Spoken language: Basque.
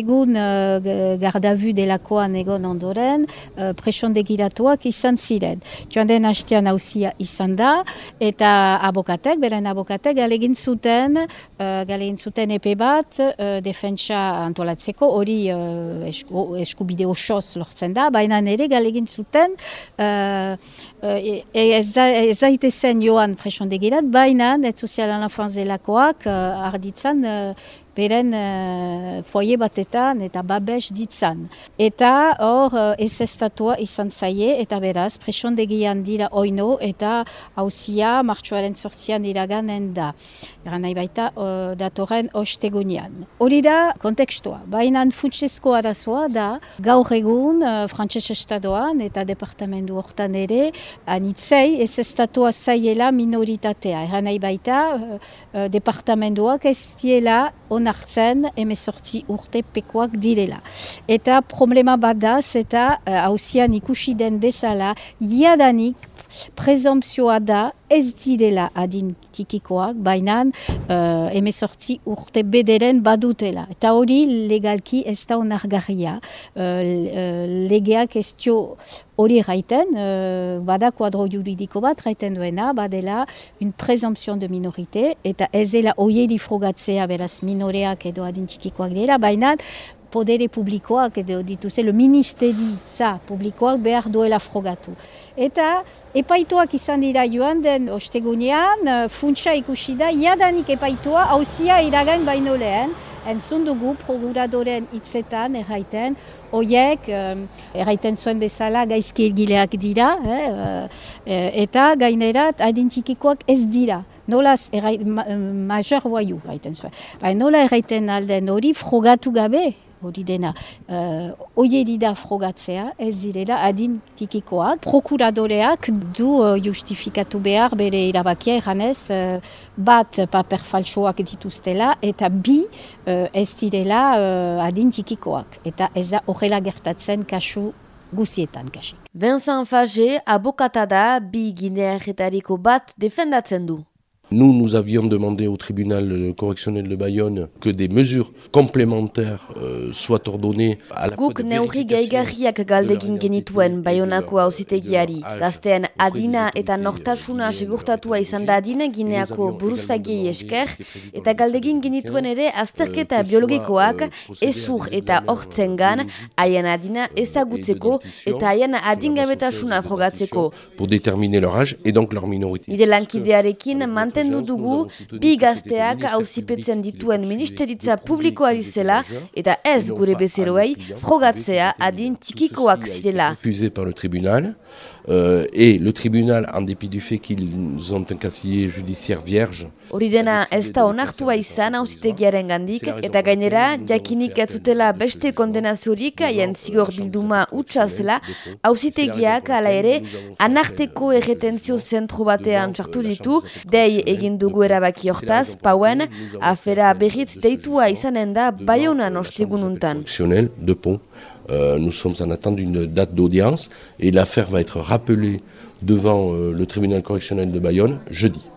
egun uh, gardavu delakoan egon ondoren uh, presondegiratuak izan ziren. Joan den hastean hausia izan da, eta abokatek, beren abokatek, galegin zuten, uh, galegin zuten epe bat, uh, defentsa antolatzeko, hori uh, esku, eskubide osoz lortzen da, baina nire galegin zuten, uh, e, ez, da, ez daite zen joan presondegirat, baina net sozialan afanzelakoak uh, arditzan uh, beren uh, foie batetan eta babes ditzan. Eta hor uh, ez estatua izan zaie eta beraz presondegian dira oino eta hausia martxoaren sortzian iraganen da. Eran nahi baita uh, datorren ostegunian. Hori da kontekstua. Baina funtsesko arazoa da gaur egun uh, frantses estadoan eta departamentu hortan ere anitzei ez estatua zaiela minoritatea. Eran nahi baita uh, departamentuak ez diela onartzen emezortzi urte pekoak direla. Eta problema bat da, eta hausian uh, ikusi den bezala, jadanik prezompzioa da ez direla adin tikikoak, baina uh, emezortzi urte bederen badutela. Eta hori legalki ez da onargarria. Uh, legeak ez dio hori gaiten, uh, bada kuadro juridiko bat gaiten duena, badela un prezompzion de minorite, eta ez dela oieri frogatzea beraz minoreak edo adin tikikoak dira, baina podere publikoak edo dituzte, le ministeritza publikoak behar duela frogatu. Eta epaituak izan dira joan den ostegunean, uh, funtsa ikusi da, jadanik epaitua hausia iragain baino lehen, entzun dugu prokuradoren hitzetan erraiten, oiek um, erraiten zuen bezala gaizki egileak dira, eh, uh, eta gainerat adintxikikoak ez dira. Nolaz errait, ma, major boiu erraiten zuen. Ba, nola erraiten alden hori frogatu gabe, hori dena, uh, oieri da frogatzea, ez direla adin tikikoak. Prokuradoreak du uh, justifikatu behar bere irabakia eranez uh, bat paper falsoak dituztela eta bi uh, ez direla uh, adin tikikoak. Eta ez da horrela gertatzen kasu guzietan kasik. Vincent Fage, abokata da, bi ginearetariko bat defendatzen du. Nous, nous avions demandé au tribunal correctionnel de Bayonne que des mesures complémentaires euh, soient ordonnées à la Guk neurri gaigarriak galdegin genituen Bayonako auzitegiari. Gaztean adina eta nortasuna segurtatua izan da adine gineako buruzagiei esker, eta galdegin genituen ere azterketa biologikoak ezur eta hortzengan haien adina ezagutzeko eta haien adingabetasuna frogatzeko. Pour déterminer leur âge et donc leur minorité. Lankidearekin mantendu dugu bi gazteak auzipetzen dituen ministeritza publikoari zela eta ez gure bezeroei frogatzea adin txikikoak zirela. Refusé par le tribunal euh, et le tribunal en dépit du fait qu'ils ont un casier judiciaire vierge. Hori dena ez da onartua izan auzitegiaren gandik eta gainera jakinik ez zutela beste kondenaziorik haien zigor bilduma utxazela auzitegiak ala ere anarteko erretentzio zentru batean txartu ditu dei egin dugu erabaki hortaz, pauen, afera berriz deitua izanen da baionan ostegununtan. de pont. Euh, nous sommes en attente d'une date d'audience et l'affaire va être rappelée devant euh, le tribunal correctionnel de Bayonne jeudi.